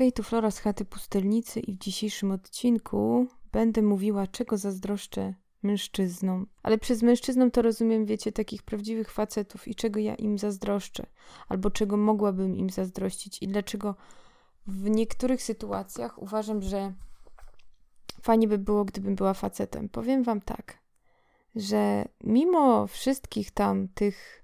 Hej, tu Flora z chaty pustelnicy i w dzisiejszym odcinku będę mówiła, czego zazdroszczę mężczyznom. Ale przez mężczyznom to rozumiem, wiecie, takich prawdziwych facetów i czego ja im zazdroszczę, albo czego mogłabym im zazdrościć i dlaczego w niektórych sytuacjach uważam, że fajnie by było, gdybym była facetem. Powiem wam tak, że mimo wszystkich tam tych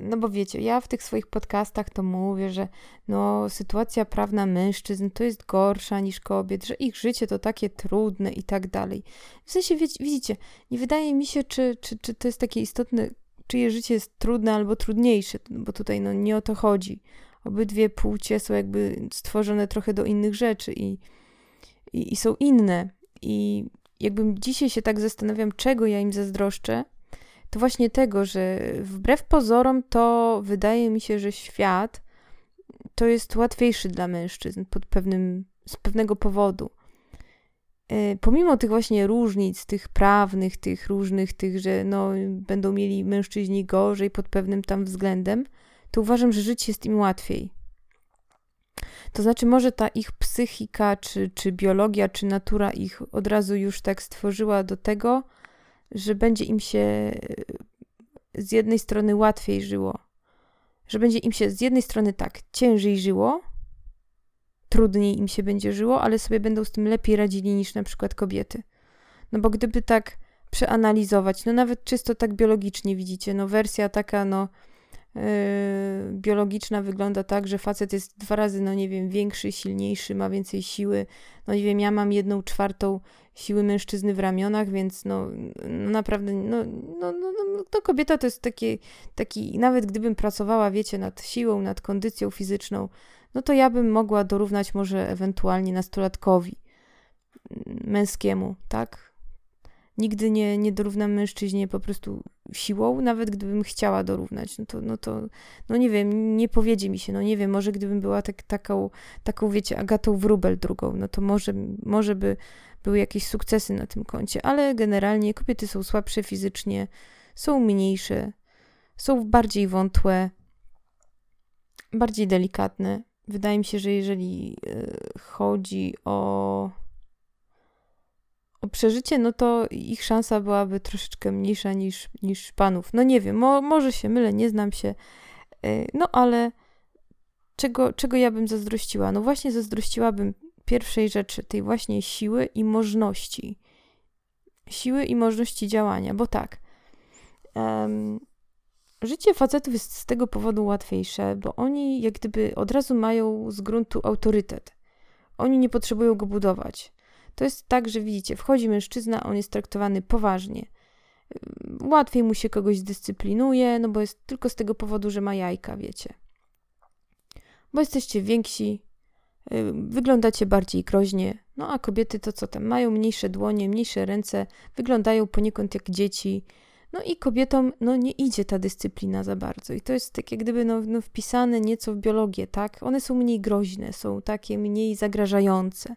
no bo wiecie, ja w tych swoich podcastach to mówię, że no sytuacja prawna mężczyzn to jest gorsza niż kobiet, że ich życie to takie trudne i tak dalej. W sensie, widzicie, nie wydaje mi się, czy, czy, czy to jest takie istotne, czyje życie jest trudne albo trudniejsze, bo tutaj no nie o to chodzi. Obydwie płcie są jakby stworzone trochę do innych rzeczy i, i, i są inne. I jakbym dzisiaj się tak zastanawiam, czego ja im zazdroszczę, to właśnie tego, że wbrew pozorom to wydaje mi się, że świat to jest łatwiejszy dla mężczyzn pod pewnym, z pewnego powodu. E, pomimo tych właśnie różnic, tych prawnych, tych różnych, tych, że no, będą mieli mężczyźni gorzej pod pewnym tam względem, to uważam, że żyć jest im łatwiej. To znaczy, może ta ich psychika, czy, czy biologia, czy natura ich od razu już tak stworzyła do tego, że będzie im się e, z jednej strony łatwiej żyło, że będzie im się z jednej strony tak ciężej żyło, trudniej im się będzie żyło, ale sobie będą z tym lepiej radzili niż na przykład kobiety. No bo gdyby tak przeanalizować, no nawet czysto tak biologicznie widzicie, no wersja taka, no biologiczna wygląda tak, że facet jest dwa razy, no nie wiem, większy, silniejszy, ma więcej siły. No nie wiem, ja mam jedną czwartą siły mężczyzny w ramionach, więc no, no naprawdę, no, no, no, no, kobieta to jest taki, taki, nawet gdybym pracowała, wiecie, nad siłą, nad kondycją fizyczną, no to ja bym mogła dorównać może ewentualnie nastolatkowi męskiemu, tak? Nigdy nie, nie dorównam mężczyźnie po prostu siłą, nawet gdybym chciała dorównać. No to, no to, no nie wiem, nie powiedzie mi się, no nie wiem, może gdybym była tak, taką, taką, wiecie, Agatą Wrubel drugą, no to może, może by były jakieś sukcesy na tym koncie, ale generalnie kobiety są słabsze fizycznie, są mniejsze, są bardziej wątłe, bardziej delikatne. Wydaje mi się, że jeżeli e, chodzi o, o przeżycie, no to ich szansa byłaby troszeczkę mniejsza niż, niż panów. No nie wiem, mo, może się mylę, nie znam się, e, no ale czego, czego ja bym zazdrościła? No właśnie zazdrościłabym pierwszej rzeczy, tej właśnie siły i możności. Siły i możności działania, bo tak. Um, życie facetów jest z tego powodu łatwiejsze, bo oni jak gdyby od razu mają z gruntu autorytet. Oni nie potrzebują go budować. To jest tak, że widzicie, wchodzi mężczyzna, on jest traktowany poważnie. Łatwiej mu się kogoś zdyscyplinuje, no bo jest tylko z tego powodu, że ma jajka, wiecie. Bo jesteście więksi, Y, wyglądacie bardziej groźnie. No a kobiety to co tam? Mają mniejsze dłonie, mniejsze ręce, wyglądają poniekąd jak dzieci. No i kobietom no, nie idzie ta dyscyplina za bardzo. I to jest takie gdyby no, no, wpisane nieco w biologię, tak? One są mniej groźne, są takie mniej zagrażające.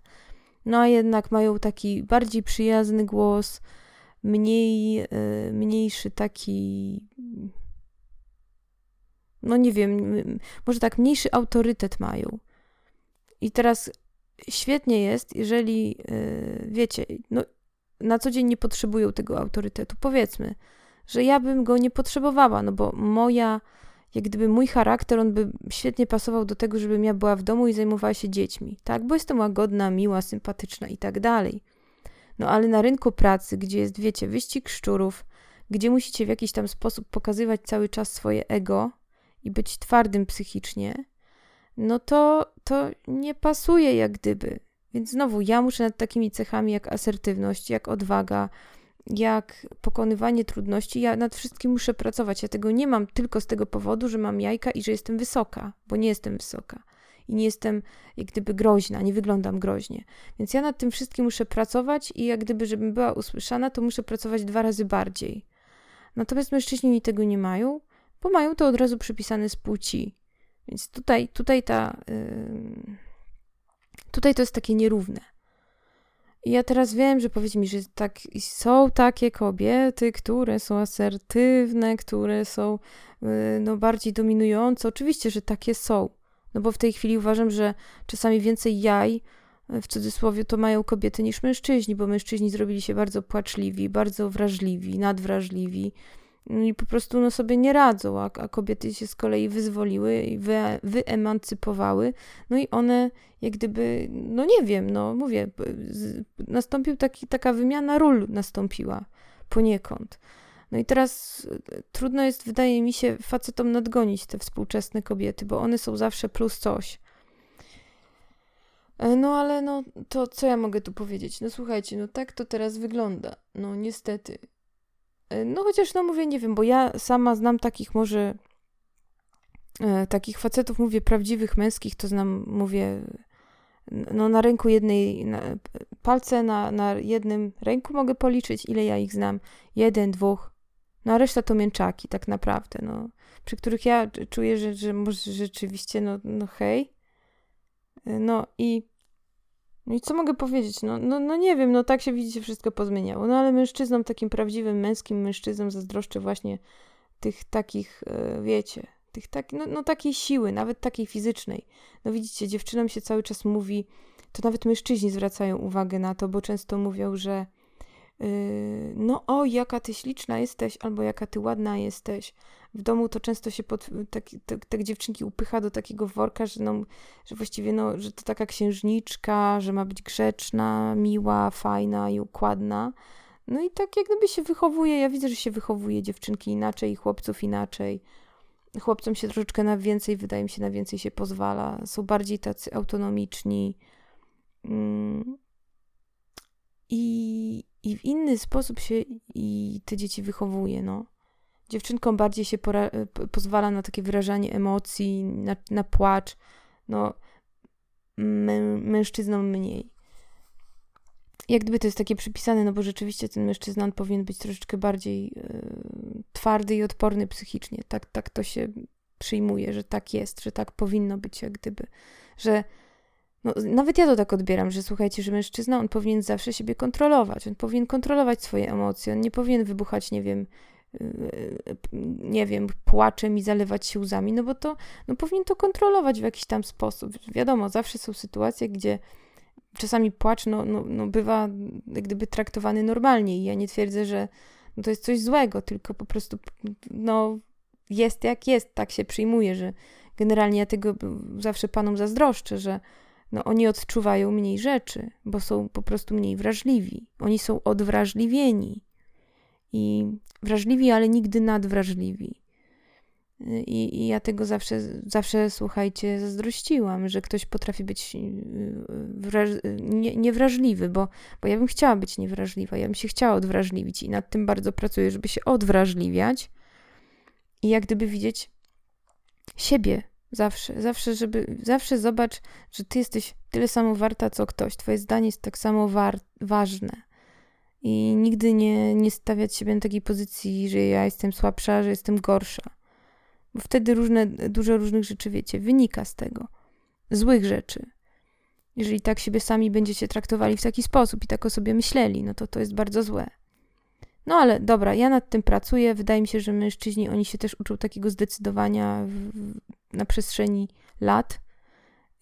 No a jednak mają taki bardziej przyjazny głos, mniej, yy, mniejszy taki no nie wiem, może tak mniejszy autorytet mają. I teraz świetnie jest, jeżeli yy, wiecie, no, na co dzień nie potrzebują tego autorytetu. Powiedzmy, że ja bym go nie potrzebowała, no bo moja, jak gdyby mój charakter, on by świetnie pasował do tego, żebym ja była w domu i zajmowała się dziećmi, tak? Bo jestem łagodna, miła, sympatyczna i tak dalej. No ale na rynku pracy, gdzie jest, wiecie, wyścig szczurów, gdzie musicie w jakiś tam sposób pokazywać cały czas swoje ego i być twardym psychicznie, no to, to nie pasuje jak gdyby. Więc znowu ja muszę nad takimi cechami jak asertywność, jak odwaga, jak pokonywanie trudności, ja nad wszystkim muszę pracować. Ja tego nie mam tylko z tego powodu, że mam jajka i że jestem wysoka, bo nie jestem wysoka. I nie jestem jak gdyby groźna, nie wyglądam groźnie. Więc ja nad tym wszystkim muszę pracować i jak gdyby, żebym była usłyszana, to muszę pracować dwa razy bardziej. Natomiast mężczyźni tego nie mają, bo mają to od razu przypisane z płci. Więc tutaj, tutaj ta. Yy, tutaj to jest takie nierówne. Ja teraz wiem, że powiedz mi, że tak, są takie kobiety, które są asertywne, które są yy, no, bardziej dominujące. Oczywiście, że takie są. No bo w tej chwili uważam, że czasami więcej jaj w cudzysłowie to mają kobiety niż mężczyźni, bo mężczyźni zrobili się bardzo płaczliwi, bardzo wrażliwi, nadwrażliwi no i po prostu no, sobie nie radzą, a, a kobiety się z kolei wyzwoliły i wy, wyemancypowały, no i one jak gdyby, no nie wiem, no mówię, nastąpił taki, taka wymiana ról nastąpiła poniekąd. No i teraz e, trudno jest, wydaje mi się, facetom nadgonić te współczesne kobiety, bo one są zawsze plus coś. E, no ale no to co ja mogę tu powiedzieć? No słuchajcie, no tak to teraz wygląda. No niestety. E, no chociaż no mówię, nie wiem, bo ja sama znam takich może e, takich facetów, mówię prawdziwych męskich, to znam, mówię no na ręku jednej, na, palce na, na jednym ręku mogę policzyć, ile ja ich znam. Jeden, dwóch, no a reszta to mięczaki tak naprawdę, no. Przy których ja czuję, że, że może rzeczywiście, no, no hej. E, no i no i co mogę powiedzieć? No, no, no nie wiem, no tak się widzicie, wszystko pozmieniało. No ale mężczyznom, takim prawdziwym męskim mężczyznom zazdroszczę właśnie tych takich, e, wiecie, tych tak, no, no takiej siły, nawet takiej fizycznej. No widzicie, dziewczynom się cały czas mówi, to nawet mężczyźni zwracają uwagę na to, bo często mówią, że yy, no o, jaka ty śliczna jesteś, albo jaka ty ładna jesteś, w domu to często się pod, tak, dziewczynki upycha do takiego worka, że, no, że właściwie no, że to taka księżniczka, że ma być grzeczna, miła, fajna i układna. No i tak jak gdyby się wychowuje, ja widzę, że się wychowuje dziewczynki inaczej, chłopców inaczej. Chłopcom się troszeczkę na więcej, wydaje mi się, na więcej się pozwala. Są bardziej tacy autonomiczni. Mm. I, I w inny sposób się i te dzieci wychowuje, no. Dziewczynkom bardziej się e, pozwala na takie wyrażanie emocji, na, na płacz, no mę- mężczyznom mniej. Jak gdyby to jest takie przypisane, no bo rzeczywiście ten mężczyzna on powinien być troszeczkę bardziej y, twardy i odporny psychicznie. Tak, tak to się przyjmuje, że tak jest, że tak powinno być, jak gdyby, że no, nawet ja to tak odbieram, że słuchajcie, że mężczyzna, on powinien zawsze siebie kontrolować, on powinien kontrolować swoje emocje, on nie powinien wybuchać, nie wiem, nie wiem, płaczem i zalewać się łzami, no bo to no powinien to kontrolować w jakiś tam sposób. Wiadomo, zawsze są sytuacje, gdzie czasami płacz no, no, no bywa gdyby traktowany normalnie i ja nie twierdzę, że no to jest coś złego, tylko po prostu no jest jak jest, tak się przyjmuje, że generalnie ja tego zawsze panom zazdroszczę, że no oni odczuwają mniej rzeczy, bo są po prostu mniej wrażliwi. Oni są odwrażliwieni i wrażliwi, ale nigdy nadwrażliwi. I, I, ja tego zawsze, zawsze, słuchajcie, zazdrościłam, że ktoś potrafi być y, wraż, nie, niewrażliwy, bo, bo ja bym chciała być niewrażliwa, ja bym się chciała odwrażliwić i nad tym bardzo pracuję, żeby się odwrażliwiać i jak gdyby widzieć siebie zawsze, zawsze, żeby, zawsze zobacz, że ty jesteś tyle samo warta, co ktoś, twoje zdanie jest tak samo war, ważne i nigdy nie, nie stawiać siebie na takiej pozycji, że ja jestem słabsza, że jestem gorsza. Bo wtedy różne, dużo różnych rzeczy, wiecie, wynika z tego. Złych rzeczy. Jeżeli tak siebie sami będziecie traktowali w taki sposób i tak o sobie myśleli, no to to jest bardzo złe. No ale dobra, ja nad tym pracuję. Wydaje mi się, że mężczyźni, oni się też uczą takiego zdecydowania w, na przestrzeni lat.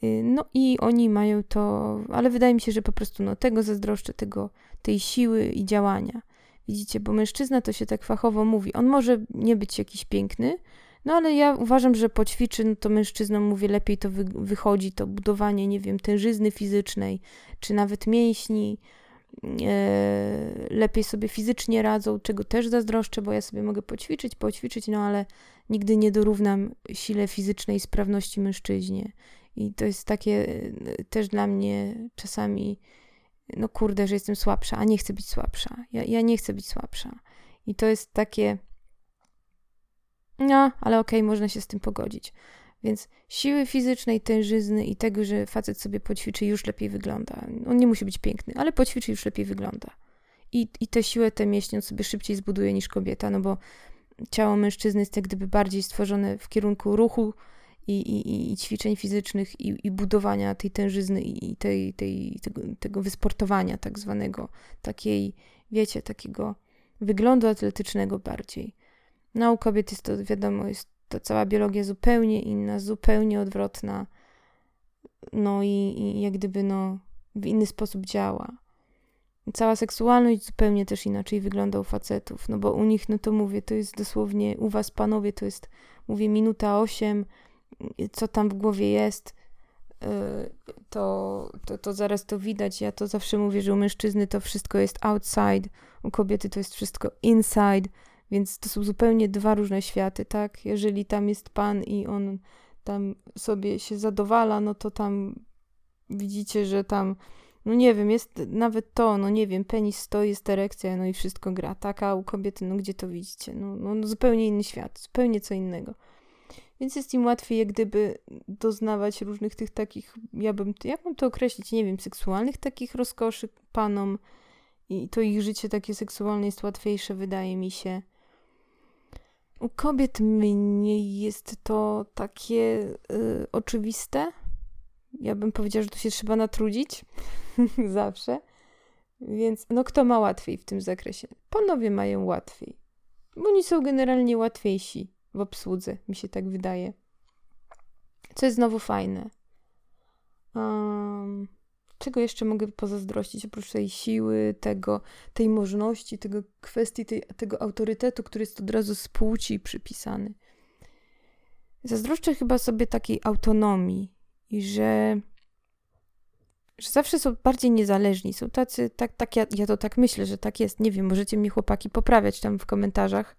Y, no i oni mają to, ale wydaje mi się, że po prostu no, tego zazdroszczę, tego, tej siły i działania. Widzicie, bo mężczyzna to się tak fachowo mówi. On może nie być jakiś piękny, no ale ja uważam, że poćwiczy, no to mężczyznom mówię, lepiej to wy wychodzi, to budowanie, nie wiem, tężyzny fizycznej, czy nawet mięśni. E, lepiej sobie fizycznie radzą, czego też zazdroszczę, bo ja sobie mogę poćwiczyć, poćwiczyć, no ale nigdy nie dorównam sile fizycznej sprawności mężczyźnie. I to jest takie e, też dla mnie czasami, no kurde, że jestem słabsza, a nie chcę być słabsza. Ja, ja nie chcę być słabsza. I to jest takie, no, ale okej, okay, można się z tym pogodzić. Więc siły fizycznej, tężyzny i tego, że facet sobie poćwiczy, już lepiej wygląda. On nie musi być piękny, ale poćwiczy, już lepiej wygląda. I, i tę siłę, te mięśnie on sobie szybciej zbuduje niż kobieta, no bo ciało mężczyzny jest jak gdyby bardziej stworzone w kierunku ruchu, i, i, i ćwiczeń fizycznych i, i budowania tej tężyzny i tej, tej, tego, tego wysportowania tak zwanego, takiej, wiecie, takiego wyglądu atletycznego bardziej. No u kobiet jest to, wiadomo, jest to cała biologia zupełnie inna, zupełnie odwrotna. no i, i jak gdyby, no, w inny sposób działa. Cała seksualność zupełnie też inaczej wygląda u facetów, no bo u nich, no to mówię, to jest dosłownie, u was panowie to jest, mówię, minuta osiem, co tam w głowie jest, y, to, to, to zaraz to widać. Ja to zawsze mówię, że u mężczyzny to wszystko jest outside, u kobiety to jest wszystko inside, więc to są zupełnie dwa różne światy, tak? Jeżeli tam jest pan i on tam sobie się zadowala, no to tam widzicie, że tam, no nie wiem, jest nawet to, no nie wiem, penis stoi, jest erekcja, no i wszystko gra, tak? A u kobiety, no gdzie to widzicie? No, no, no zupełnie inny świat, zupełnie co innego. Więc jest im łatwiej, jak gdyby doznawać różnych tych takich, ja bym, jak mam to określić, nie wiem, seksualnych takich rozkoszy panom i to ich życie takie seksualne jest łatwiejsze, wydaje mi się. U kobiet mniej jest to takie y, oczywiste. Ja bym powiedziała, że tu się trzeba natrudzić zawsze. Więc no kto ma łatwiej w tym zakresie? Panowie mają łatwiej. Bo oni są generalnie łatwiejsi w obsłudze, mi się tak wydaje. Co jest znowu fajne. Um, czego jeszcze mogę pozazdrościć oprócz tej siły, tego, tej możności, tego kwestii, tej, tego autorytetu, który jest od razu z płci przypisany. Zazdroszczę chyba sobie takiej autonomii i że, że zawsze są bardziej niezależni. Są tacy, tak, tak ja, ja to tak myślę, że tak jest. Nie wiem, możecie mnie chłopaki poprawiać tam w komentarzach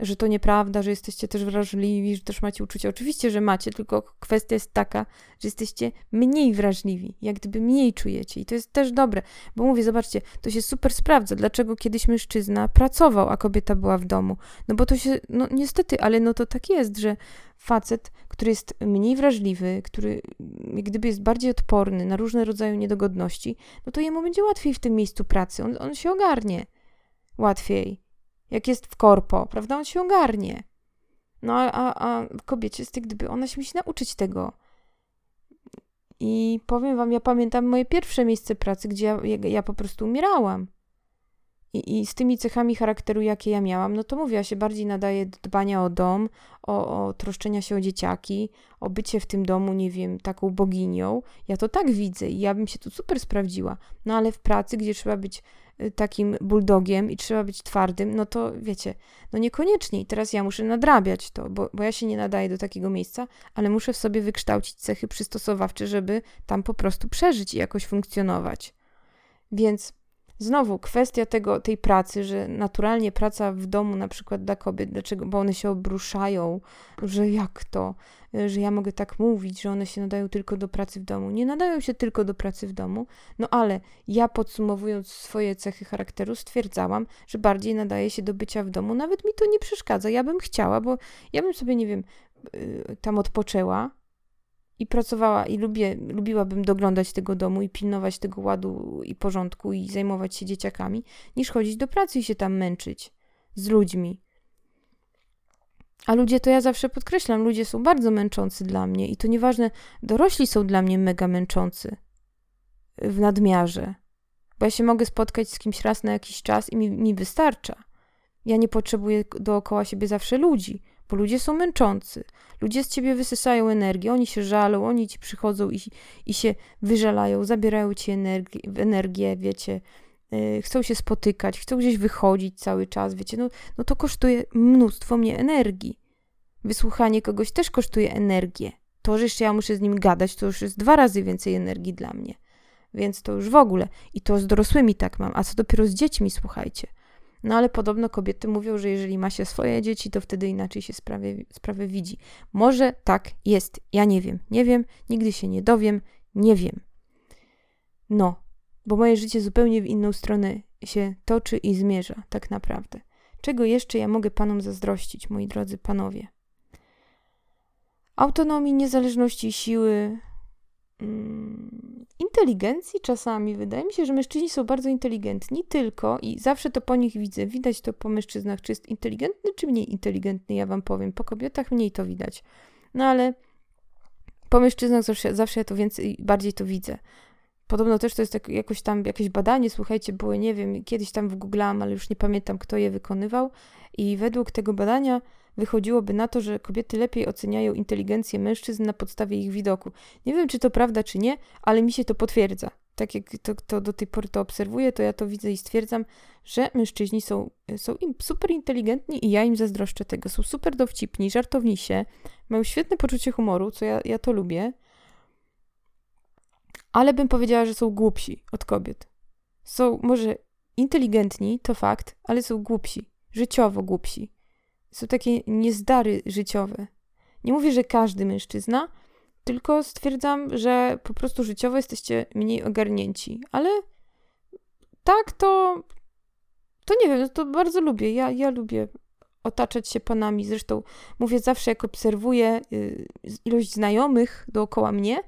że to nieprawda, że jesteście też wrażliwi, że też macie uczucia. Oczywiście, że macie, tylko kwestia jest taka, że jesteście mniej wrażliwi, jak gdyby mniej czujecie. I to jest też dobre, bo mówię, zobaczcie, to się super sprawdza, dlaczego kiedyś mężczyzna pracował, a kobieta była w domu. No bo to się, no niestety, ale no to tak jest, że facet, który jest mniej wrażliwy, który gdyby jest bardziej odporny na różne rodzaje niedogodności, no to jemu będzie łatwiej w tym miejscu pracy. On, on się ogarnie łatwiej jak jest w korpo, prawda? On się ogarnie. No a, a, kobiecie jak gdyby ona się musi nauczyć tego. I powiem wam, ja pamiętam moje pierwsze miejsce pracy, gdzie ja, ja, ja po prostu umierałam. I, I z tymi cechami charakteru, jakie ja miałam, no to mówię, ja się bardziej nadaje do dbania o dom, o, o troszczenia się o dzieciaki, o bycie w tym domu, nie wiem, taką boginią. Ja to tak widzę i ja bym się tu super sprawdziła. No ale w pracy, gdzie trzeba być takim bulldogiem i trzeba być twardym, no to wiecie, no niekoniecznie. I teraz ja muszę nadrabiać to, bo, bo ja się nie nadaję do takiego miejsca, ale muszę w sobie wykształcić cechy przystosowawcze, żeby tam po prostu przeżyć i jakoś funkcjonować. Więc znowu kwestia tego, tej pracy, że naturalnie praca w domu na przykład dla kobiet, dlaczego, bo one się obruszają, że jak to, że ja mogę tak mówić, że one się nadają tylko do pracy w domu. Nie nadają się tylko do pracy w domu, no ale ja podsumowując swoje cechy charakteru stwierdzałam, że bardziej nadaje się do bycia w domu. Nawet mi to nie przeszkadza. Ja bym chciała, bo ja bym sobie, nie wiem, y, tam odpoczęła, i pracowała i lubię, lubiłabym doglądać tego domu i pilnować tego ładu i porządku i zajmować się dzieciakami, niż chodzić do pracy i się tam męczyć z ludźmi. A ludzie, to ja zawsze podkreślam, ludzie są bardzo męczący dla mnie i to nieważne, dorośli są dla mnie mega męczący w nadmiarze, bo ja się mogę spotkać z kimś raz na jakiś czas i mi, mi wystarcza. Ja nie potrzebuję dookoła siebie zawsze ludzi, bo ludzie są męczący. Ludzie z ciebie wysysają energię, oni się żalą, oni ci przychodzą i, i się wyżalają, zabierają ci energię, energię wiecie, yy, chcą się spotykać, chcą gdzieś wychodzić cały czas, wiecie, no, no to kosztuje mnóstwo mnie energii. Wysłuchanie kogoś też kosztuje energię. To, że jeszcze ja muszę z nim gadać, to już jest dwa razy więcej energii dla mnie. Więc to już w ogóle. I to z dorosłymi tak mam. A co dopiero z dziećmi, słuchajcie. No ale podobno kobiety mówią, że jeżeli ma się swoje dzieci, to wtedy inaczej się sprawy, sprawy widzi. Może tak jest, ja nie wiem. Nie wiem, nigdy się nie dowiem, nie wiem. No, bo moje życie zupełnie w inną stronę się toczy i zmierza, tak naprawdę. Czego jeszcze ja mogę panom zazdrościć, moi drodzy panowie? Autonomii, niezależności, siły, Mm, inteligencji czasami. Wydaje mi się, że mężczyźni są bardzo inteligentni, tylko i zawsze to po nich widzę. Widać to po mężczyznach, czy jest inteligentny, czy mniej inteligentny, ja wam powiem. Po kobietach mniej to widać. No ale po mężczyznach zawsze, zawsze ja to więcej, bardziej to widzę. Podobno też to jest tak, jakoś tam jakieś badanie, słuchajcie, było, nie wiem, kiedyś tam w wygooglałam, ale już nie pamiętam, kto je wykonywał. I według tego badania wychodziłoby na to, że kobiety lepiej oceniają inteligencję mężczyzn na podstawie ich widoku. Nie wiem, czy to prawda, czy nie, ale mi się to potwierdza. Tak jak to, to do tej pory to obserwuję, to ja to widzę i stwierdzam, że mężczyźni są, są super inteligentni i ja im zazdroszczę tego. Są super dowcipni, żartowni się, mają świetne poczucie humoru, co ja, ja to lubię, ale bym powiedziała, że są głupsi od kobiet. Są może inteligentni, to fakt, ale są głupsi, życiowo głupsi. Są takie niezdary życiowe. Nie mówię, że każdy mężczyzna, tylko stwierdzam, że po prostu życiowo jesteście mniej ogarnięci. Ale tak, to. To nie wiem, no to bardzo lubię. Ja, ja lubię otaczać się panami. Zresztą mówię zawsze, jak obserwuję y, ilość znajomych dookoła mnie,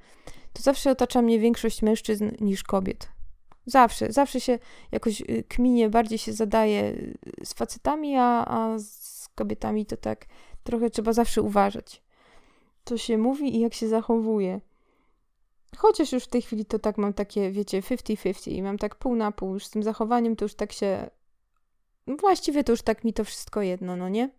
to zawsze otacza mnie większość mężczyzn niż kobiet. Zawsze, zawsze się jakoś y, kminie, bardziej się zadaje y, z facetami, a, a z kobietami to tak trochę trzeba zawsze uważać, co się mówi i jak się zachowuje. Chociaż już w tej chwili to tak mam takie, wiecie, 50-50 i mam tak pół na pół. Już z tym zachowaniem to już tak się. No właściwie to już tak mi to wszystko jedno, no nie?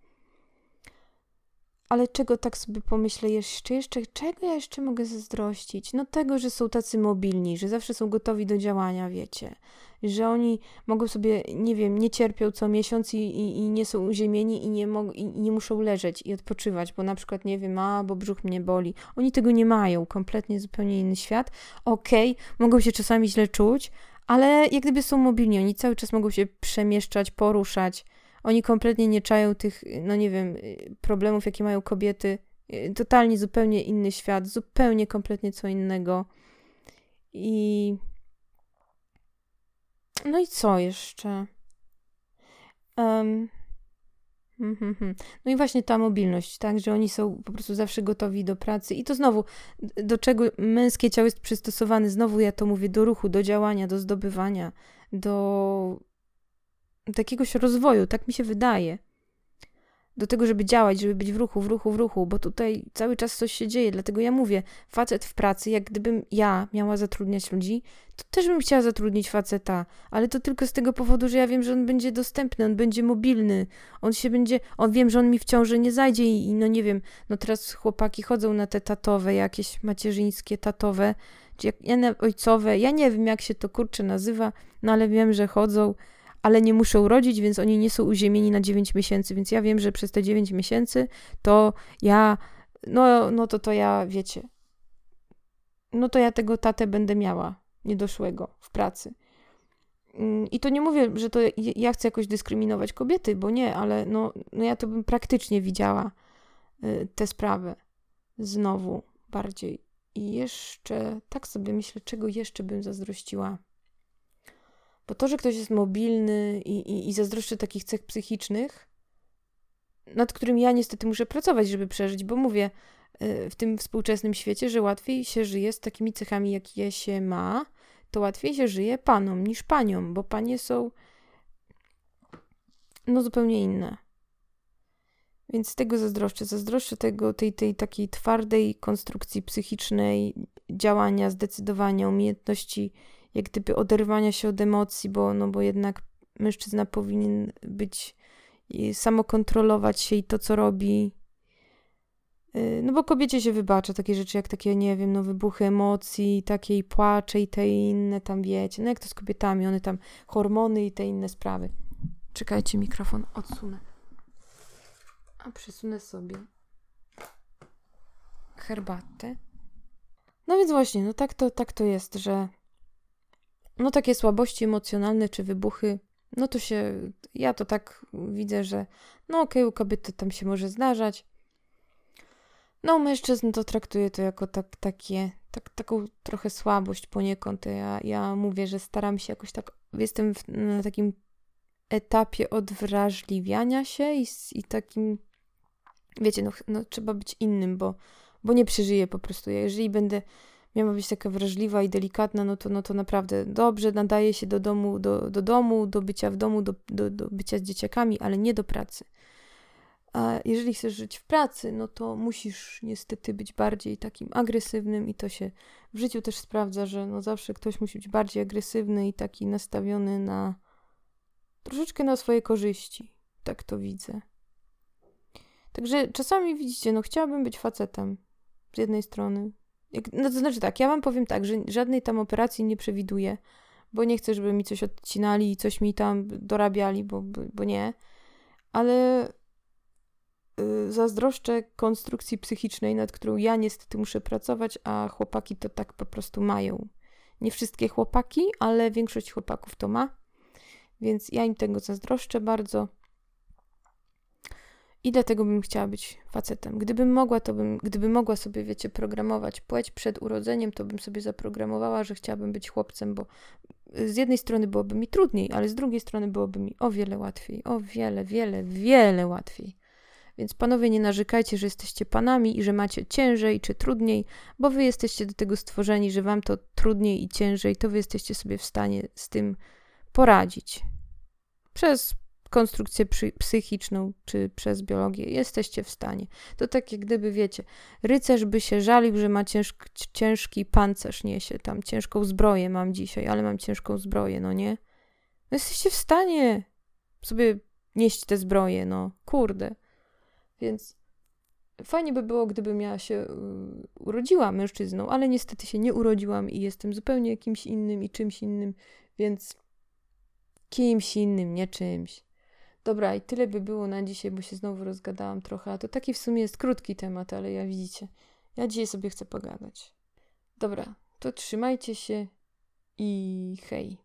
Ale czego tak sobie pomyślę jeszcze, jeszcze, czego ja jeszcze mogę zazdrościć? No tego, że są tacy mobilni, że zawsze są gotowi do działania, wiecie. Że oni mogą sobie, nie wiem, nie cierpią co miesiąc i, i, i nie są uziemieni i nie, mog- i nie muszą leżeć i odpoczywać, bo na przykład, nie wiem, a, bo brzuch mnie boli. Oni tego nie mają, kompletnie zupełnie inny świat. Okej, okay, mogą się czasami źle czuć, ale jak gdyby są mobilni, oni cały czas mogą się przemieszczać, poruszać, oni kompletnie nie czają tych, no nie wiem, problemów, jakie mają kobiety. Totalnie zupełnie inny świat, zupełnie kompletnie co innego. I. No i co jeszcze? Um. No i właśnie ta mobilność, tak, że oni są po prostu zawsze gotowi do pracy. I to znowu, do czego męskie ciało jest przystosowane, znowu ja to mówię, do ruchu, do działania, do zdobywania, do jakiegoś rozwoju, tak mi się wydaje. Do tego, żeby działać, żeby być w ruchu, w ruchu, w ruchu, bo tutaj cały czas coś się dzieje, dlatego ja mówię, facet w pracy, jak gdybym ja miała zatrudniać ludzi, to też bym chciała zatrudnić faceta, ale to tylko z tego powodu, że ja wiem, że on będzie dostępny, on będzie mobilny, on się będzie, on wiem, że on mi w ciąży nie zajdzie i, no nie wiem, no teraz chłopaki chodzą na te tatowe, jakieś macierzyńskie tatowe, czy jak, ja, ojcowe, ja nie wiem, jak się to kurczę nazywa, no ale wiem, że chodzą, ale nie muszą rodzić, więc oni nie są uziemieni na 9 miesięcy, więc ja wiem, że przez te 9 miesięcy to ja, no, no to to ja, wiecie, no to ja tego tatę będę miała niedoszłego w pracy. Mm, I to nie mówię, że to ja chcę jakoś dyskryminować kobiety, bo nie, ale no, no ja to bym praktycznie widziała y, tę sprawę znowu bardziej. I jeszcze, tak sobie myślę, czego jeszcze bym zazdrościła. Bo to, że ktoś jest mobilny i, i, i zazdroszczy takich cech psychicznych, nad którym ja niestety muszę pracować, żeby przeżyć, bo mówię y, w tym współczesnym świecie, że łatwiej się żyje z takimi cechami, jakie się ma, to łatwiej się żyje panom niż paniom, bo panie są no zupełnie inne. Więc z tego zazdroszczę. Zazdroszczę tego, tej, tej takiej twardej konstrukcji psychicznej, działania, zdecydowania, umiejętności jak gdyby oderwania się od emocji, bo, no bo jednak mężczyzna powinien być, samokontrolować się i to, co robi. Y, no bo kobiecie się wybacza takie rzeczy, jak takie, nie wiem, no wybuchy emocji, takiej płacze i te inne tam, wiecie. No jak to z kobietami, one tam hormony i te inne sprawy. Czekajcie, mikrofon odsunę. A przesunę sobie herbatę. No więc właśnie, no tak to, tak to jest, że no takie słabości emocjonalne czy wybuchy, no to się, ja to tak widzę, że no okej, okay, u kobiety tam się może zdarzać. No, mężczyzn to traktuje to jako tak, takie, tak, taką trochę słabość poniekąd. Ja, ja mówię, że staram się jakoś tak, jestem w, na takim etapie odwrażliwiania się i, i takim, wiecie, no, no trzeba być innym, bo, bo nie przeżyję po prostu. Ja jeżeli będę miała być taka wrażliwa i delikatna, no to, no to naprawdę dobrze nadaje się do domu, do, do domu, do bycia w domu, do, do, do bycia z dzieciakami, ale nie do pracy. A jeżeli chcesz żyć w pracy, no to musisz niestety być bardziej takim agresywnym i to się w życiu też sprawdza, że no zawsze ktoś musi być bardziej agresywny i taki nastawiony na troszeczkę na swoje korzyści. Tak to widzę. Także czasami widzicie, no chciałabym być facetem z jednej strony. No to znaczy tak, ja wam powiem tak, że żadnej tam operacji nie przewiduję, bo nie chcę, żeby mi coś odcinali i coś mi tam dorabiali, bo, bo, bo nie. Ale yy, zazdroszczę konstrukcji psychicznej, nad którą ja niestety muszę pracować, a chłopaki to tak po prostu mają. Nie wszystkie chłopaki, ale większość chłopaków to ma. Więc ja im tego zazdroszczę bardzo. I dlatego bym chciała być facetem. Gdybym mogła, to bym, gdybym mogła sobie, wiecie, programować płeć przed urodzeniem, to bym sobie zaprogramowała, że chciałabym być chłopcem, bo z jednej strony byłoby mi trudniej, ale z drugiej strony byłoby mi o wiele łatwiej. O wiele, wiele, wiele łatwiej. Więc panowie, nie narzekajcie, że jesteście panami i że macie ciężej czy trudniej, bo wy jesteście do tego stworzeni, że wam to trudniej i ciężej, to wy jesteście sobie w stanie z tym poradzić. Przez konstrukcję psychiczną czy przez biologię jesteście w stanie. To tak jak gdyby, wiecie, rycerz by się żalił, że ma ciężk, ciężki pancerz niesie, tam ciężką zbroję mam dzisiaj, ale mam ciężką zbroję, no nie? No jesteście w stanie sobie nieść te zbroje, no kurde. Więc fajnie by było, gdybym ja się y, urodziła mężczyzną, ale niestety się nie urodziłam i jestem zupełnie kimś innym i czymś innym, więc kimś innym, nie czymś. Dobra, i tyle by było na dzisiaj, bo się znowu rozgadałam trochę, a to taki w sumie jest krótki temat, ale ja widzicie, ja dzisiaj sobie chcę pogadać. Dobra, to trzymajcie się i hej.